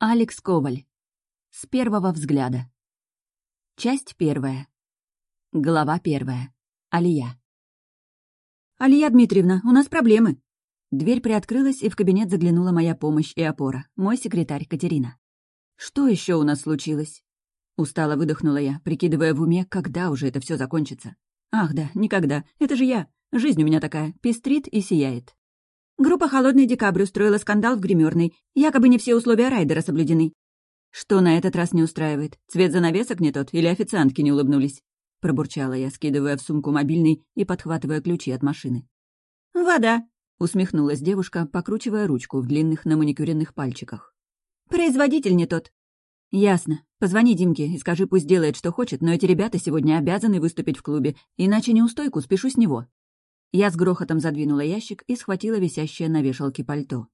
Алекс Коваль. С первого взгляда. Часть первая. Глава первая. Алия. «Алия Дмитриевна, у нас проблемы!» Дверь приоткрылась, и в кабинет заглянула моя помощь и опора, мой секретарь Катерина. «Что еще у нас случилось?» Устало выдохнула я, прикидывая в уме, когда уже это все закончится. «Ах да, никогда. Это же я. Жизнь у меня такая, пестрит и сияет». Группа «Холодный декабрь» устроила скандал в гримерной. Якобы не все условия райдера соблюдены. Что на этот раз не устраивает? Цвет занавесок не тот или официантки не улыбнулись? Пробурчала я, скидывая в сумку мобильный и подхватывая ключи от машины. «Вода», — усмехнулась девушка, покручивая ручку в длинных наманикюренных пальчиках. «Производитель не тот». «Ясно. Позвони Димке и скажи, пусть делает, что хочет, но эти ребята сегодня обязаны выступить в клубе, иначе неустойку спешу с него». Я с грохотом задвинула ящик и схватила висящее на вешалке пальто.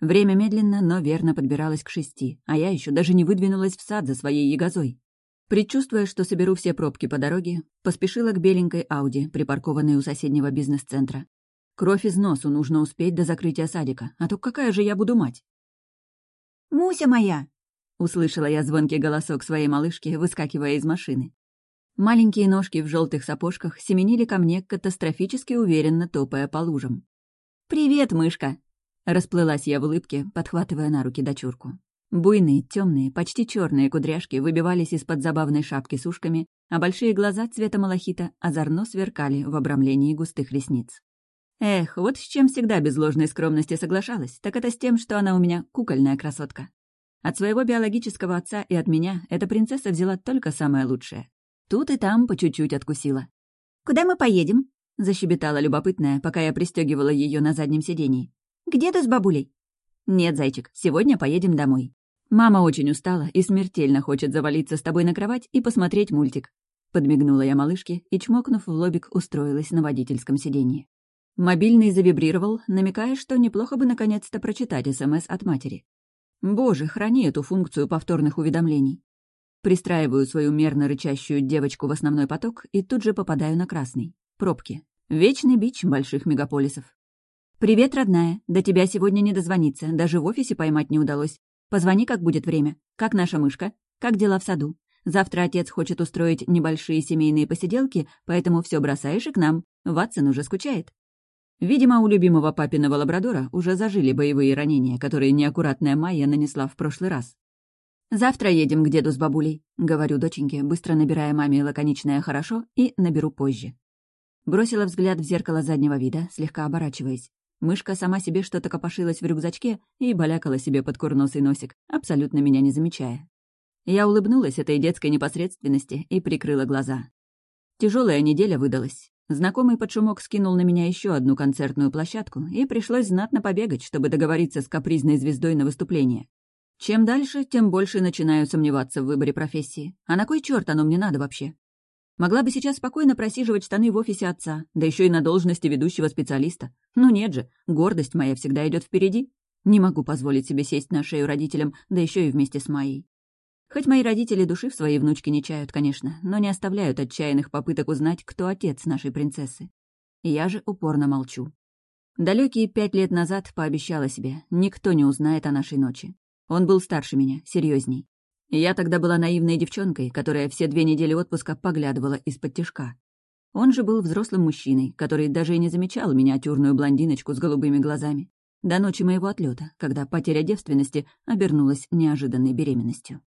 Время медленно, но верно подбиралось к шести, а я еще даже не выдвинулась в сад за своей ягозой. Предчувствуя, что соберу все пробки по дороге, поспешила к беленькой Ауди, припаркованной у соседнего бизнес-центра. Кровь из носу нужно успеть до закрытия садика, а то какая же я буду мать? «Муся моя!» — услышала я звонкий голосок своей малышки, выскакивая из машины. Маленькие ножки в желтых сапожках семенили ко мне, катастрофически уверенно топая по лужам. «Привет, мышка!» Расплылась я в улыбке, подхватывая на руки дочурку. Буйные, темные, почти черные кудряшки выбивались из-под забавной шапки с ушками, а большие глаза цвета малахита озорно сверкали в обрамлении густых ресниц. Эх, вот с чем всегда без ложной скромности соглашалась, так это с тем, что она у меня кукольная красотка. От своего биологического отца и от меня эта принцесса взяла только самое лучшее. Тут и там по чуть-чуть откусила. «Куда мы поедем?» — защебетала любопытная, пока я пристегивала ее на заднем сидении. «Где ты с бабулей?» «Нет, зайчик, сегодня поедем домой. Мама очень устала и смертельно хочет завалиться с тобой на кровать и посмотреть мультик». Подмигнула я малышке и, чмокнув в лобик, устроилась на водительском сиденье. Мобильный завибрировал, намекая, что неплохо бы наконец-то прочитать СМС от матери. Боже, храни эту функцию повторных уведомлений. Пристраиваю свою мерно рычащую девочку в основной поток и тут же попадаю на красный. Пробки. Вечный бич больших мегаполисов. «Привет, родная. До тебя сегодня не дозвониться. Даже в офисе поймать не удалось. Позвони, как будет время. Как наша мышка? Как дела в саду? Завтра отец хочет устроить небольшие семейные посиделки, поэтому все бросаешь и к нам. Ватсон уже скучает». Видимо, у любимого папиного лабрадора уже зажили боевые ранения, которые неаккуратная Майя нанесла в прошлый раз. «Завтра едем к деду с бабулей», — говорю доченьке, быстро набирая маме лаконичное «хорошо» и наберу позже. Бросила взгляд в зеркало заднего вида, слегка оборачиваясь. Мышка сама себе что-то копошилась в рюкзачке и балякала себе под курносый носик, абсолютно меня не замечая. Я улыбнулась этой детской непосредственности и прикрыла глаза. Тяжелая неделя выдалась. Знакомый под шумок скинул на меня еще одну концертную площадку, и пришлось знатно побегать, чтобы договориться с капризной звездой на выступление. Чем дальше, тем больше начинаю сомневаться в выборе профессии. А на кой черт оно мне надо вообще? Могла бы сейчас спокойно просиживать штаны в офисе отца, да еще и на должности ведущего специалиста. Но нет же, гордость моя всегда идет впереди. Не могу позволить себе сесть на шею родителям, да еще и вместе с Майей. Хоть мои родители души в своей внучке не чают, конечно, но не оставляют отчаянных попыток узнать, кто отец нашей принцессы. Я же упорно молчу. Далекие пять лет назад пообещала себе, никто не узнает о нашей ночи. Он был старше меня, серьезней. Я тогда была наивной девчонкой, которая все две недели отпуска поглядывала из-под тяжка. Он же был взрослым мужчиной, который даже и не замечал миниатюрную блондиночку с голубыми глазами. До ночи моего отлета, когда потеря девственности обернулась неожиданной беременностью.